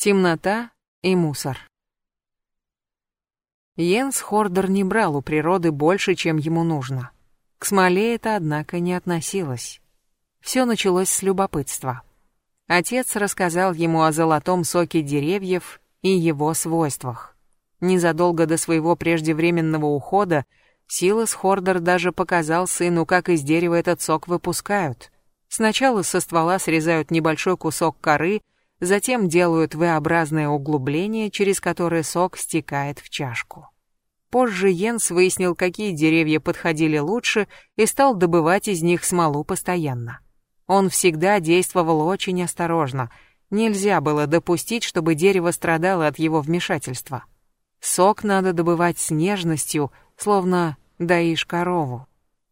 Темнота и мусор. Йенс Хордер не брал у природы больше, чем ему нужно. К смоле это, однако, не относилось. Все началось с любопытства. Отец рассказал ему о золотом соке деревьев и его свойствах. Незадолго до своего преждевременного ухода Силас Хордер даже показал сыну, как из дерева этот сок выпускают. Сначала со ствола срезают небольшой кусок коры, затем делают V-образное углубление, через которое сок стекает в чашку. Позже Йенс выяснил, какие деревья подходили лучше и стал добывать из них смолу постоянно. Он всегда действовал очень осторожно. Нельзя было допустить, чтобы дерево страдало от его вмешательства. Сок надо добывать с нежностью, словно доишь корову.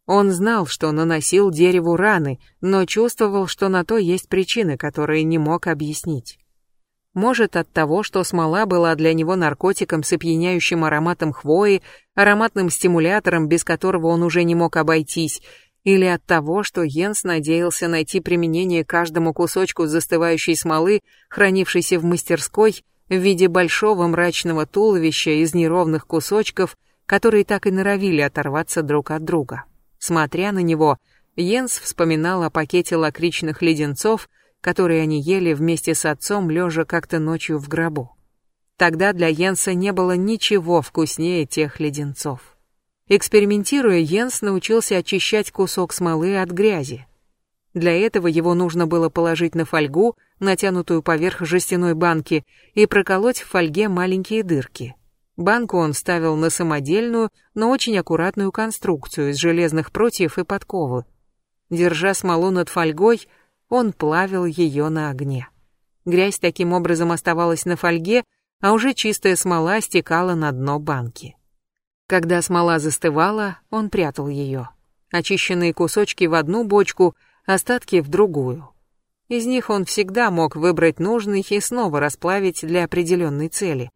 Он знал, что наносил дереву раны, но чувствовал, что на то есть причины, которые не мог объяснить. Может, от того, что смола была для него наркотиком с опьяняющим ароматом хвои, ароматным стимулятором, без которого он уже не мог обойтись, или от того, что Йенс надеялся найти применение каждому кусочку застывающей смолы, хранившейся в мастерской, в виде большого мрачного туловища из неровных кусочков, которые так и норовили оторваться друг от друга. Смотря на него, Йенс вспоминал о пакете лакричных леденцов, которые они ели вместе с отцом, лежа как-то ночью в гробу. Тогда для Йенса не было ничего вкуснее тех леденцов. Экспериментируя, Йенс научился очищать кусок смолы от грязи. Для этого его нужно было положить на фольгу, натянутую поверх жестяной банки, и проколоть в фольге маленькие дырки. Банку он ставил на самодельную, но очень аккуратную конструкцию из железных прутьев и подковы. Держа смолу над фольгой, он плавил ее на огне. Грязь таким образом оставалась на фольге, а уже чистая смола стекала на дно банки. Когда смола застывала, он прятал ее. Очищенные кусочки в одну бочку, остатки в другую. Из них он всегда мог выбрать нужный и снова расплавить для определенной цели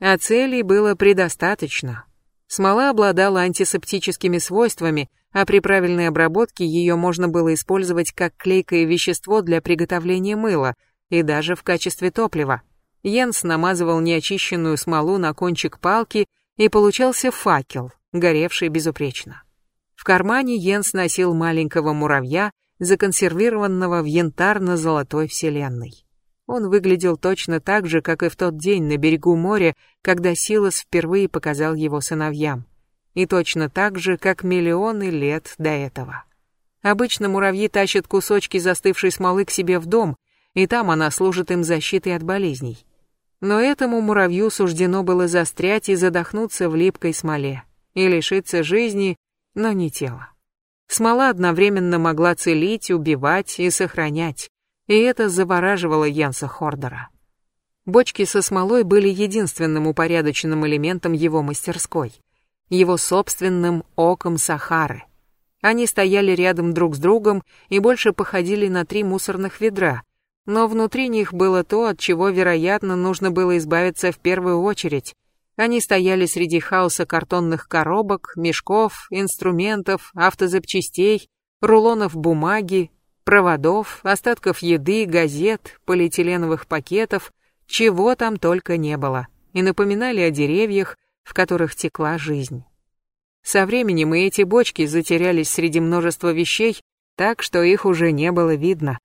а целей было предостаточно. Смола обладала антисептическими свойствами, а при правильной обработке ее можно было использовать как клейкое вещество для приготовления мыла и даже в качестве топлива. Йенс намазывал неочищенную смолу на кончик палки, и получался факел, горевший безупречно. В кармане Йенс носил маленького муравья, законсервированного в янтарно-золотой вселенной. Он выглядел точно так же, как и в тот день на берегу моря, когда Силас впервые показал его сыновьям. И точно так же, как миллионы лет до этого. Обычно муравьи тащат кусочки застывшей смолы к себе в дом, и там она служит им защитой от болезней. Но этому муравью суждено было застрять и задохнуться в липкой смоле, и лишиться жизни, но не тела. Смола одновременно могла целить, убивать и сохранять и это завораживало Янса Хордера. Бочки со смолой были единственным упорядоченным элементом его мастерской, его собственным оком Сахары. Они стояли рядом друг с другом и больше походили на три мусорных ведра, но внутри них было то, от чего, вероятно, нужно было избавиться в первую очередь. Они стояли среди хаоса картонных коробок, мешков, инструментов, автозапчастей, рулонов бумаги, проводов, остатков еды, газет, полиэтиленовых пакетов, чего там только не было, и напоминали о деревьях, в которых текла жизнь. Со временем и эти бочки затерялись среди множества вещей, так что их уже не было видно.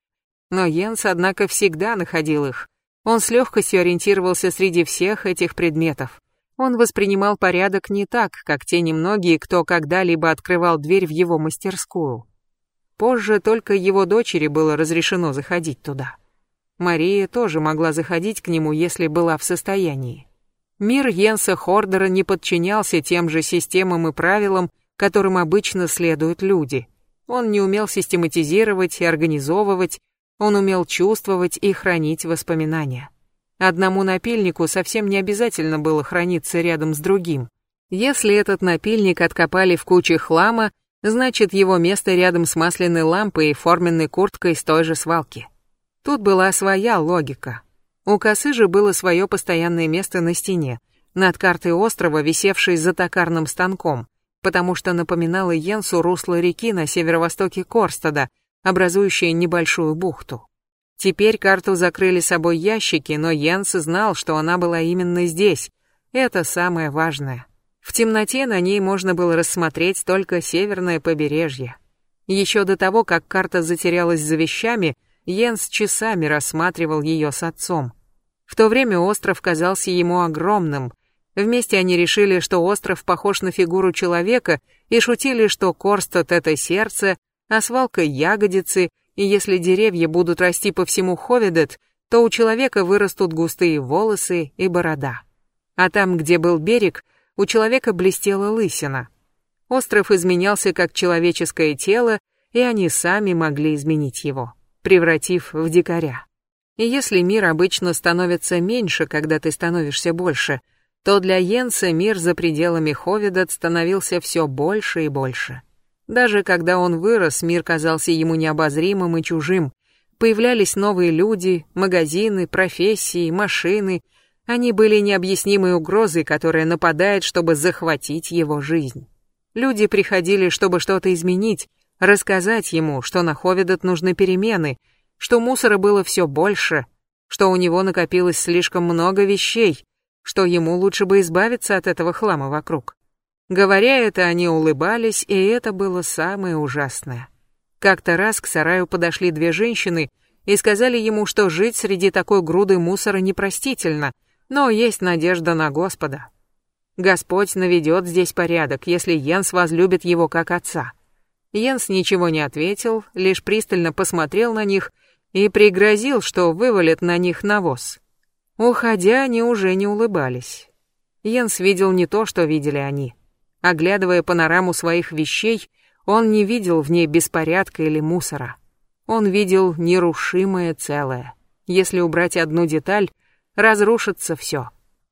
Но Йенс, однако, всегда находил их. Он с легкостью ориентировался среди всех этих предметов. Он воспринимал порядок не так, как те немногие, кто когда-либо открывал дверь в его мастерскую. Позже только его дочери было разрешено заходить туда. Мария тоже могла заходить к нему, если была в состоянии. Мир Йенса Хордера не подчинялся тем же системам и правилам, которым обычно следуют люди. Он не умел систематизировать и организовывать, он умел чувствовать и хранить воспоминания. Одному напильнику совсем не обязательно было храниться рядом с другим. Если этот напильник откопали в куче хлама, Значит, его место рядом с масляной лампой и форменной курткой с той же свалки. Тут была своя логика. У косы же было свое постоянное место на стене, над картой острова, висевшей за токарным станком, потому что напоминала Йенсу русло реки на северо-востоке Корстада, образующее небольшую бухту. Теперь карту закрыли собой ящики, но Йенс знал, что она была именно здесь. Это самое важное. В темноте на ней можно было рассмотреть только северное побережье. Еще до того, как карта затерялась за вещами, Йенс часами рассматривал ее с отцом. В то время остров казался ему огромным. Вместе они решили, что остров похож на фигуру человека, и шутили, что Корстад — это сердце, а свалка — ягодицы, и если деревья будут расти по всему Ховедет, то у человека вырастут густые волосы и борода. А там, где был берег, у человека блестела лысина. Остров изменялся как человеческое тело, и они сами могли изменить его, превратив в дикаря. И если мир обычно становится меньше, когда ты становишься больше, то для Йенса мир за пределами Ховедат становился все больше и больше. Даже когда он вырос, мир казался ему необозримым и чужим. Появлялись новые люди, магазины, профессии, машины. Они были необъяснимой угрозой, которая нападает, чтобы захватить его жизнь. Люди приходили, чтобы что-то изменить, рассказать ему, что на Ховедат нужны перемены, что мусора было все больше, что у него накопилось слишком много вещей, что ему лучше бы избавиться от этого хлама вокруг. Говоря это, они улыбались, и это было самое ужасное. Как-то раз к сараю подошли две женщины и сказали ему, что жить среди такой груды мусора непростительно, но есть надежда на Господа. Господь наведет здесь порядок, если Йенс возлюбит его как отца. Йенс ничего не ответил, лишь пристально посмотрел на них и пригрозил, что вывалит на них навоз. Уходя, они уже не улыбались. Йенс видел не то, что видели они. Оглядывая панораму своих вещей, он не видел в ней беспорядка или мусора. Он видел нерушимое целое. Если убрать одну деталь, разрушится все.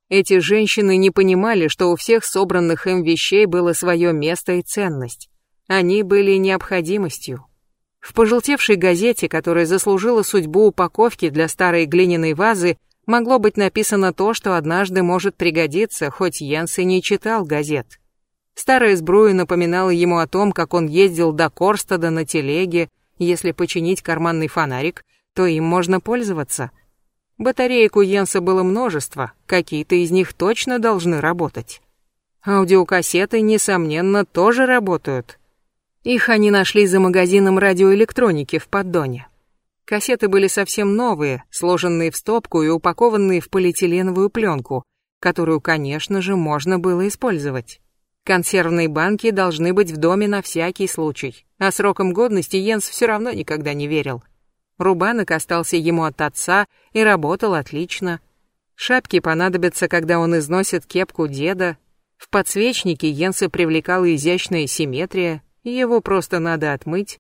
Эти женщины не понимали, что у всех собранных им вещей было свое место и ценность. Они были необходимостью. В пожелтевшей газете, которая заслужила судьбу упаковки для старой глиняной вазы, могло быть написано то, что однажды может пригодиться, хоть Йенс и не читал газет. Старая сбруя напоминала ему о том, как он ездил до Корстада на телеге, если починить карманный фонарик, то им можно пользоваться. Батареек у Йенса было множество, какие-то из них точно должны работать. Аудиокассеты, несомненно, тоже работают. Их они нашли за магазином радиоэлектроники в поддоне. Кассеты были совсем новые, сложенные в стопку и упакованные в полиэтиленовую пленку, которую, конечно же, можно было использовать. Консервные банки должны быть в доме на всякий случай, а сроком годности Йенс все равно никогда не верил. Рубанок остался ему от отца и работал отлично. Шапки понадобятся, когда он износит кепку деда. В подсвечнике Йенса привлекала изящная симметрия, его просто надо отмыть.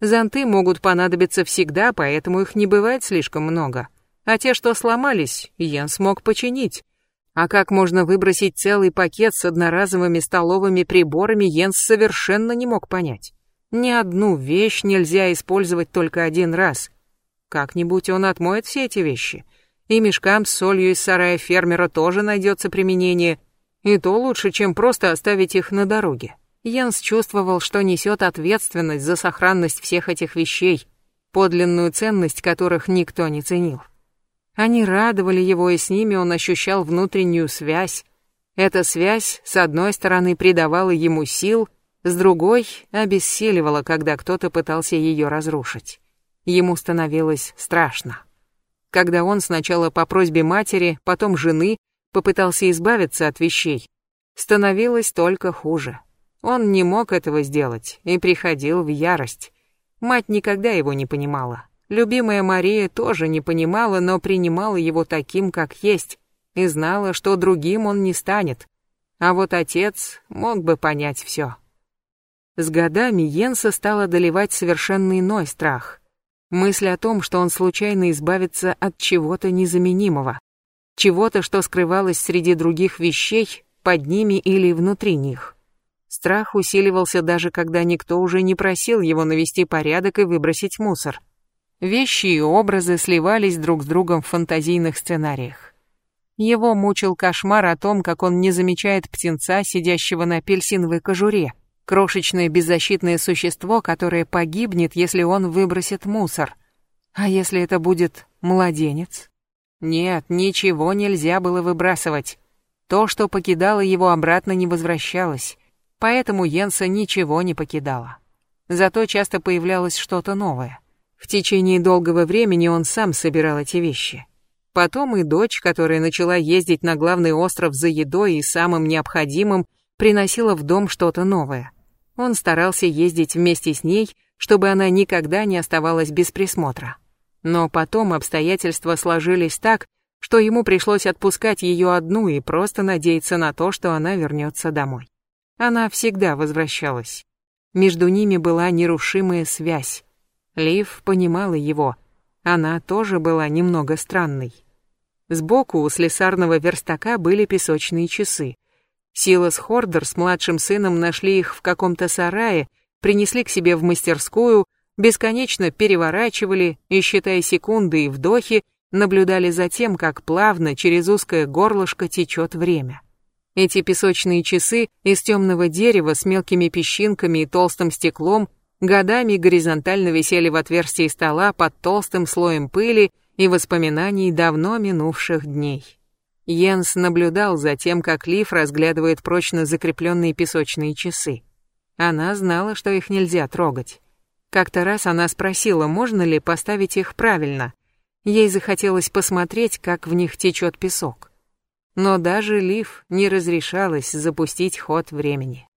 Зонты могут понадобиться всегда, поэтому их не бывает слишком много. А те, что сломались, Йенс мог починить. А как можно выбросить целый пакет с одноразовыми столовыми приборами, Йенс совершенно не мог понять. Ни одну вещь нельзя использовать только один раз. Как-нибудь он отмоет все эти вещи. И мешкам с солью из сарая фермера тоже найдется применение. И то лучше, чем просто оставить их на дороге. Янс чувствовал, что несет ответственность за сохранность всех этих вещей, подлинную ценность которых никто не ценил. Они радовали его, и с ними он ощущал внутреннюю связь. Эта связь, с одной стороны, придавала ему сил, с другой — обессиливала, когда кто-то пытался ее разрушить. Ему становилось страшно. Когда он сначала по просьбе матери, потом жены попытался избавиться от вещей, становилось только хуже. Он не мог этого сделать и приходил в ярость. Мать никогда его не понимала. Любимая Мария тоже не понимала, но принимала его таким, как есть, и знала, что другим он не станет. А вот отец мог бы понять все. С годами Йенса стал одолевать совершенно иной страх. Мысль о том, что он случайно избавится от чего-то незаменимого, чего-то, что скрывалось среди других вещей, под ними или внутри них. Страх усиливался даже когда никто уже не просил его навести порядок и выбросить мусор. Вещи и образы сливались друг с другом в фантазийных сценариях. Его мучил кошмар о том, как он не замечает птенца, сидящего на апельсиновой кожуре, крошечное беззащитное существо, которое погибнет, если он выбросит мусор. А если это будет младенец? Нет, ничего нельзя было выбрасывать. То, что покидало его, обратно не возвращалось, поэтому Йенса ничего не покидало. Зато часто появлялось что-то новое. В течение долгого времени он сам собирал эти вещи. Потом и дочь, которая начала ездить на главный остров за едой и самым необходимым, приносила в дом что-то новое. Он старался ездить вместе с ней, чтобы она никогда не оставалась без присмотра. Но потом обстоятельства сложились так, что ему пришлось отпускать ее одну и просто надеяться на то, что она вернется домой. Она всегда возвращалась. Между ними была нерушимая связь. Лив понимала его. Она тоже была немного странной. Сбоку у слесарного верстака были песочные часы. Силас Хордер с младшим сыном нашли их в каком-то сарае, принесли к себе в мастерскую, бесконечно переворачивали и, считая секунды и вдохи, наблюдали за тем, как плавно через узкое горлышко течет время. Эти песочные часы из темного дерева с мелкими песчинками и толстым стеклом годами горизонтально висели в отверстии стола под толстым слоем пыли и воспоминаний давно минувших дней. Йенс наблюдал за тем, как Лив разглядывает прочно закрепленные песочные часы. Она знала, что их нельзя трогать. Как-то раз она спросила, можно ли поставить их правильно. Ей захотелось посмотреть, как в них течет песок. Но даже Лив не разрешалась запустить ход времени.